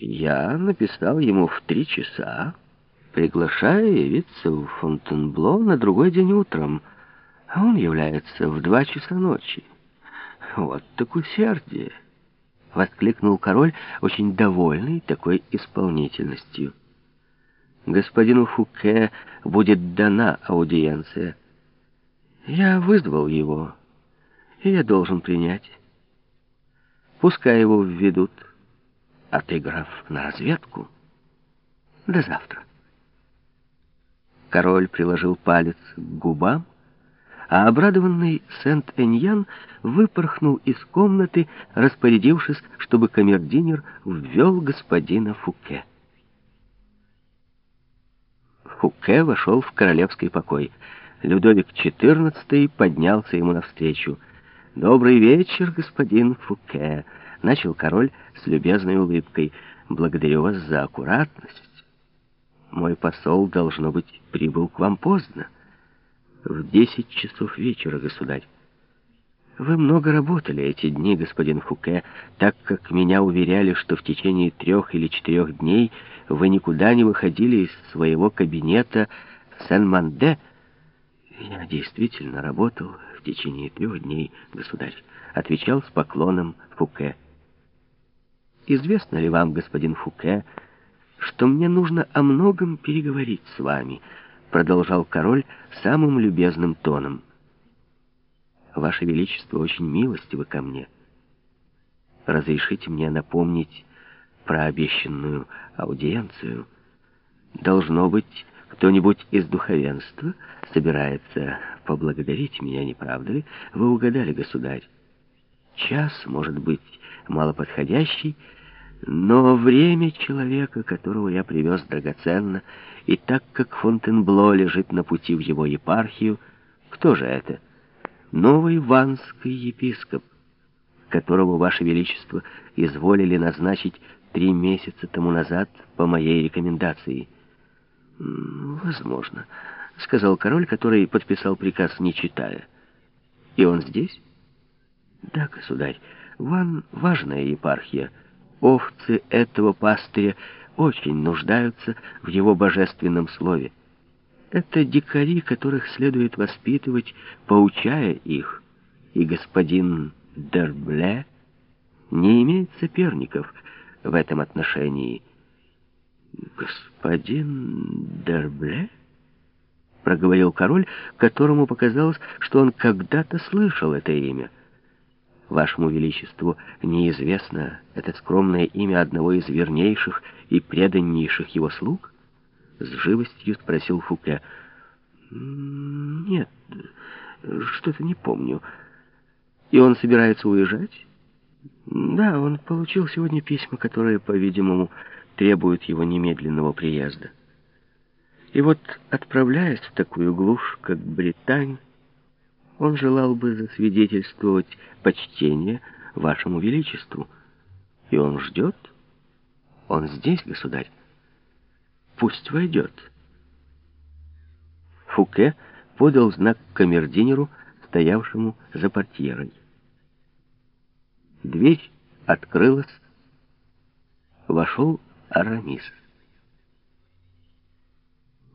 Я написал ему в три часа, приглашая явиться в Фонтенбло на другой день утром, а он является в два часа ночи. Вот так усердие!» — воскликнул король, очень довольный такой исполнительностью. «Господину Фуке будет дана аудиенция. Я вызвал его, и я должен принять. Пускай его введут» а ты, граф, на разведку. До завтра. Король приложил палец к губам, а обрадованный Сент-Эньян выпорхнул из комнаты, распорядившись, чтобы камердинер ввел господина Фуке. Фуке вошел в королевский покой. Людовик XIV поднялся ему навстречу. «Добрый вечер, господин Фуке!» — начал король с любезной улыбкой. «Благодарю вас за аккуратность. Мой посол, должно быть, прибыл к вам поздно. В десять часов вечера, государь. Вы много работали эти дни, господин Фуке, так как меня уверяли, что в течение трех или четырех дней вы никуда не выходили из своего кабинета Сен-Манде. Я действительно работал в течение трех дней, государь, отвечал с поклоном Фуке. Известно ли вам, господин Фуке, что мне нужно о многом переговорить с вами?» Продолжал король самым любезным тоном. «Ваше Величество очень милостивы ко мне. Разрешите мне напомнить про обещанную аудиенцию. Должно быть, кто-нибудь из духовенства собирается поблагодарить меня, не правда ли? Вы угадали, государь. Час, может быть, малоподходящий, но время человека, которого я привез драгоценно, и так как Фонтенбло лежит на пути в его епархию, кто же это? Новый ванский епископ, которого, Ваше Величество, изволили назначить три месяца тому назад по моей рекомендации. «Возможно», — сказал король, который подписал приказ, не читая. «И он здесь?» «Да, государь, Ван — важная епархия». Овцы этого пастыря очень нуждаются в его божественном слове. Это дикари, которых следует воспитывать, поучая их. И господин Дербле не имеет соперников в этом отношении. «Господин Дербле?» — проговорил король, которому показалось, что он когда-то слышал это имя. Вашему Величеству неизвестно это скромное имя одного из вернейших и преданнейших его слуг? С живостью спросил Фуке. Нет, что-то не помню. И он собирается уезжать? Да, он получил сегодня письма, которые, по-видимому, требуют его немедленного приезда. И вот, отправляясь в такую глушь, как Британь, он желал бы засвидетельствовать почтение вашему величеству. И он ждет. Он здесь, государь. Пусть войдет. Фуке подал знак камердинеру, стоявшему за портьерой. Дверь открылась. Вошел Арамис.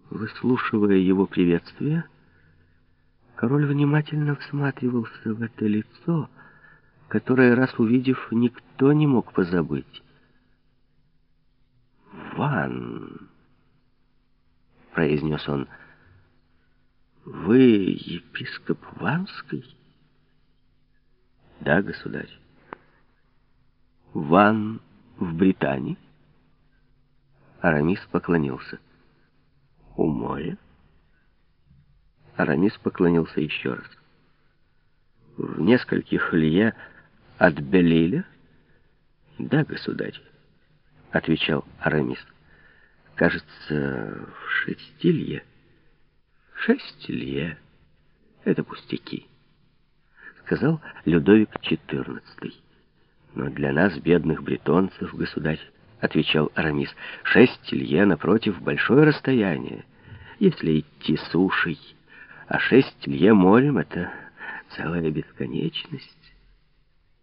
Выслушивая его приветствие, Король внимательно всматривался в это лицо, которое, раз увидев, никто не мог позабыть. «Ван!» — произнес он. «Вы епископ Ванский?» «Да, государь». «Ван в Британии?» Арамис поклонился. «У моря?» Арамис поклонился еще раз. «В нескольких лье от Белиля?» «Да, государь», — отвечал Арамис. «Кажется, в шести лье». «Шесть лье. Это пустяки», — сказал Людовик XIV. «Но для нас, бедных бретонцев, государь, — отвечал Арамис, — шесть лье напротив большое расстояние. Если идти сушей...» а шесть лье морем — это целая бесконечность.